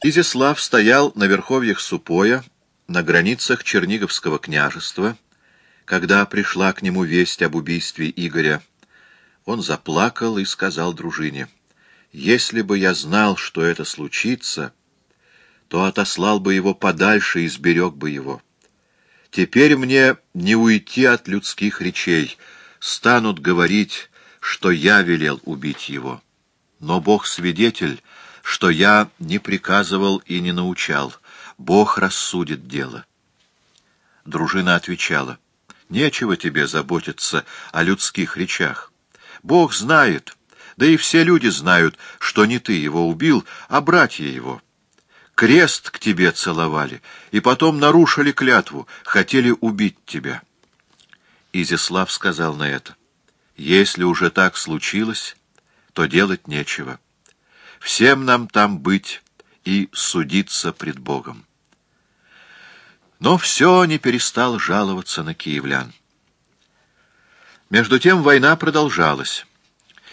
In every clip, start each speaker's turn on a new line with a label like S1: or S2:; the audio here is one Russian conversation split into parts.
S1: Изяслав стоял на верховьях Супоя, на границах Черниговского княжества, когда пришла к нему весть об убийстве Игоря. Он заплакал и сказал дружине, «Если бы я знал, что это случится, то отослал бы его подальше и сберег бы его. Теперь мне не уйти от людских речей, станут говорить, что я велел убить его. Но Бог свидетель, что я не приказывал и не научал. Бог рассудит дело. Дружина отвечала, «Нечего тебе заботиться о людских речах. Бог знает, да и все люди знают, что не ты его убил, а братья его. Крест к тебе целовали, и потом нарушили клятву, хотели убить тебя». Изяслав сказал на это, «Если уже так случилось, то делать нечего». Всем нам там быть и судиться пред Богом. Но все не перестал жаловаться на киевлян. Между тем война продолжалась.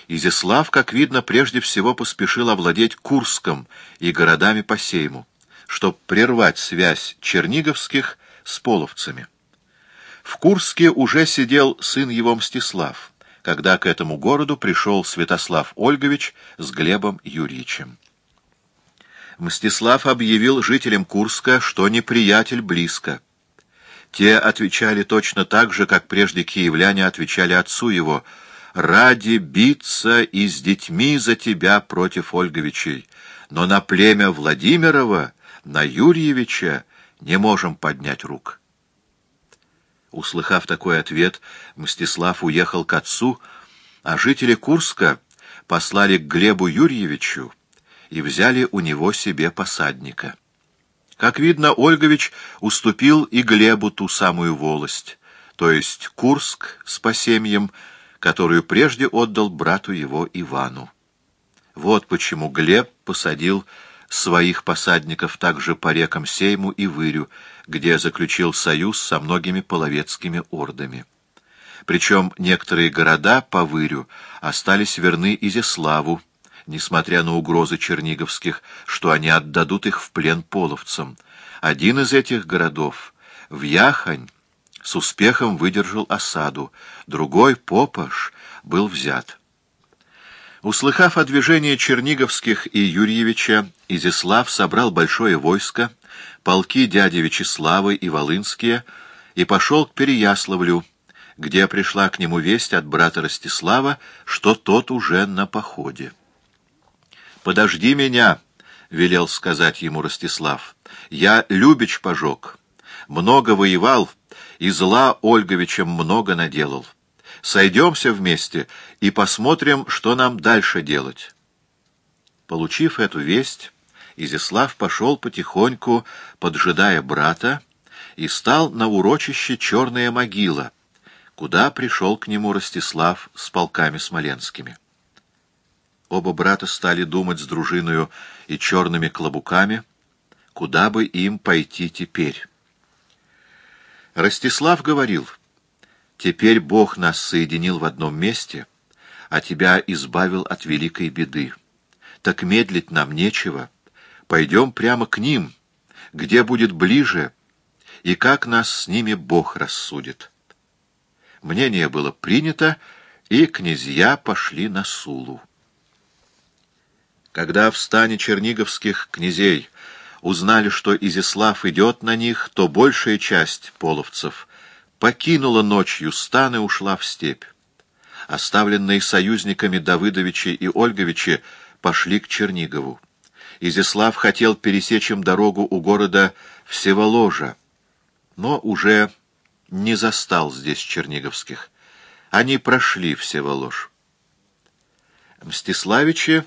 S1: Изяслав, как видно, прежде всего поспешил овладеть Курском и городами по сейму, чтобы прервать связь черниговских с половцами. В Курске уже сидел сын его Мстислав когда к этому городу пришел Святослав Ольгович с Глебом Юрьевичем. Мстислав объявил жителям Курска, что неприятель близко. Те отвечали точно так же, как прежде киевляне отвечали отцу его, «Ради биться и с детьми за тебя против Ольговичей, но на племя Владимирова, на Юрьевича не можем поднять рук». Услыхав такой ответ, Мстислав уехал к отцу, а жители Курска послали к Глебу Юрьевичу и взяли у него себе посадника. Как видно, Ольгович уступил и Глебу ту самую волость, то есть Курск с посемьем, которую прежде отдал брату его Ивану. Вот почему Глеб посадил своих посадников также по рекам Сейму и Вырю, где заключил союз со многими половецкими ордами. Причем некоторые города по Вырю остались верны Изяславу, несмотря на угрозы черниговских, что они отдадут их в плен половцам. Один из этих городов, в Яхань, с успехом выдержал осаду, другой, Попаш, был взят. Услыхав о движении Черниговских и Юрьевича, Изяслав собрал большое войско, полки дяди Вячеславы и Волынские, и пошел к Переяславлю, где пришла к нему весть от брата Ростислава, что тот уже на походе. «Подожди меня», — велел сказать ему Ростислав, — «я Любич пожег, много воевал, и зла Ольговичем много наделал». Сойдемся вместе и посмотрим, что нам дальше делать. Получив эту весть, Изяслав пошел потихоньку, поджидая брата, и стал на урочище «Черная могила», куда пришел к нему Ростислав с полками смоленскими. Оба брата стали думать с дружиною и черными клобуками, куда бы им пойти теперь. Ростислав говорил — Теперь Бог нас соединил в одном месте, а тебя избавил от великой беды. Так медлить нам нечего. Пойдем прямо к ним, где будет ближе, и как нас с ними Бог рассудит. Мнение было принято, и князья пошли на Сулу. Когда в стане черниговских князей узнали, что Изяслав идет на них, то большая часть половцев — покинула ночью стан и ушла в степь. Оставленные союзниками Давыдовичи и Ольговичи пошли к Чернигову. Изяслав хотел пересечь им дорогу у города Всеволожа, но уже не застал здесь черниговских. Они прошли Всеволож. Мстиславичи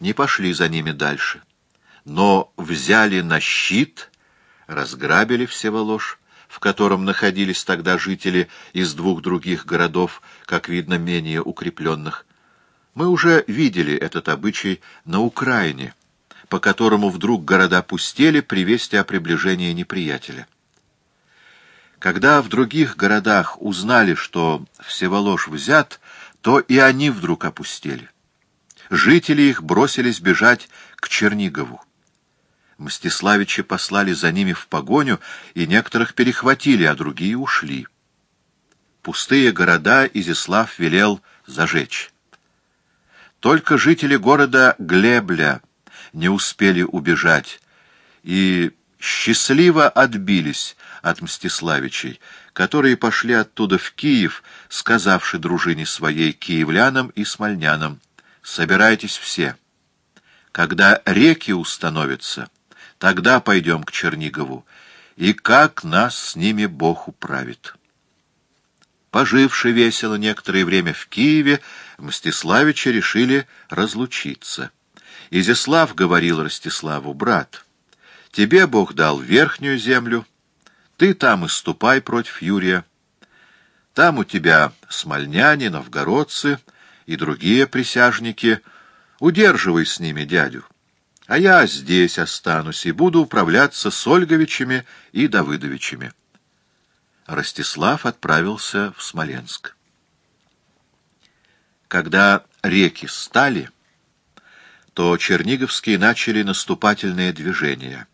S1: не пошли за ними дальше, но взяли на щит, разграбили Всеволож, в котором находились тогда жители из двух других городов, как видно, менее укрепленных. Мы уже видели этот обычай на Украине, по которому вдруг города пустели при вести о приближении неприятеля. Когда в других городах узнали, что Всеволож взят, то и они вдруг опустели. Жители их бросились бежать к Чернигову. Мстиславичи послали за ними в погоню, и некоторых перехватили, а другие ушли. Пустые города Изяслав велел зажечь. Только жители города Глебля не успели убежать и счастливо отбились от Мстиславичей, которые пошли оттуда в Киев, сказавши дружине своей киевлянам и смольнянам, «Собирайтесь все. Когда реки установятся, тогда пойдем к Чернигову, и как нас с ними Бог управит». Поживши весело некоторое время в Киеве, Мстиславичи решили разлучиться. Изяслав говорил Ростиславу, «Брат, тебе Бог дал верхнюю землю, ты там и ступай против Юрия. Там у тебя смольняне, новгородцы и другие присяжники. Удерживай с ними дядю. А я здесь останусь и буду управляться с Ольговичами и Давыдовичами». Ростислав отправился в Смоленск. Когда реки стали, то черниговские начали наступательные движения.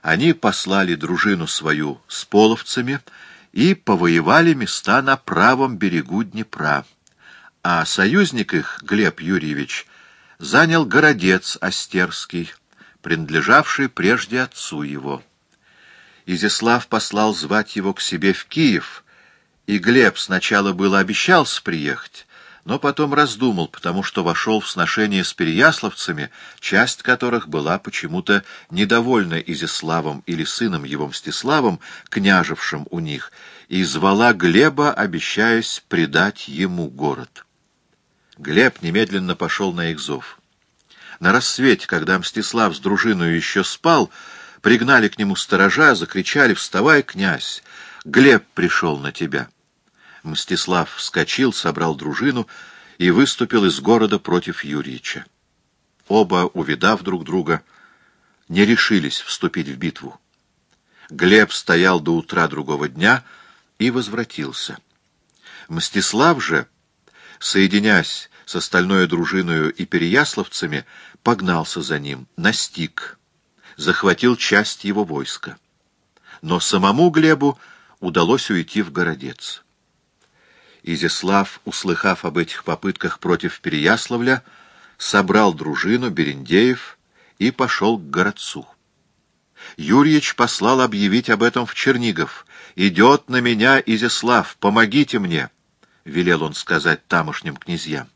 S1: Они послали дружину свою с половцами и повоевали места на правом берегу Днепра, а союзник их, Глеб Юрьевич, занял городец Остерский, принадлежавший прежде отцу его. Изяслав послал звать его к себе в Киев, и Глеб сначала было обещался приехать, но потом раздумал, потому что вошел в сношение с переяславцами, часть которых была почему-то недовольна Изяславом или сыном его Мстиславом, княжевшим у них, и звала Глеба, обещаясь предать ему город. Глеб немедленно пошел на их зов. На рассвете, когда Мстислав с дружиной еще спал, Пригнали к нему сторожа, закричали «Вставай, князь! Глеб пришел на тебя!» Мстислав вскочил, собрал дружину и выступил из города против Юрьича. Оба, увидав друг друга, не решились вступить в битву. Глеб стоял до утра другого дня и возвратился. Мстислав же, соединясь с остальной дружиною и переяславцами, погнался за ним, настиг захватил часть его войска. Но самому Глебу удалось уйти в городец. Изяслав, услыхав об этих попытках против Переяславля, собрал дружину Берендеев и пошел к городцу. Юрьич послал объявить об этом в Чернигов. «Идет на меня Изяслав, помогите мне!» — велел он сказать тамошним князьям.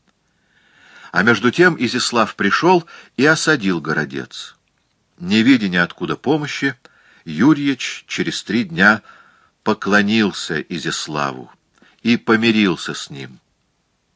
S1: А между тем Изяслав пришел и осадил городец. Не видя ниоткуда помощи, Юрьич через три дня поклонился Изяславу и помирился с ним.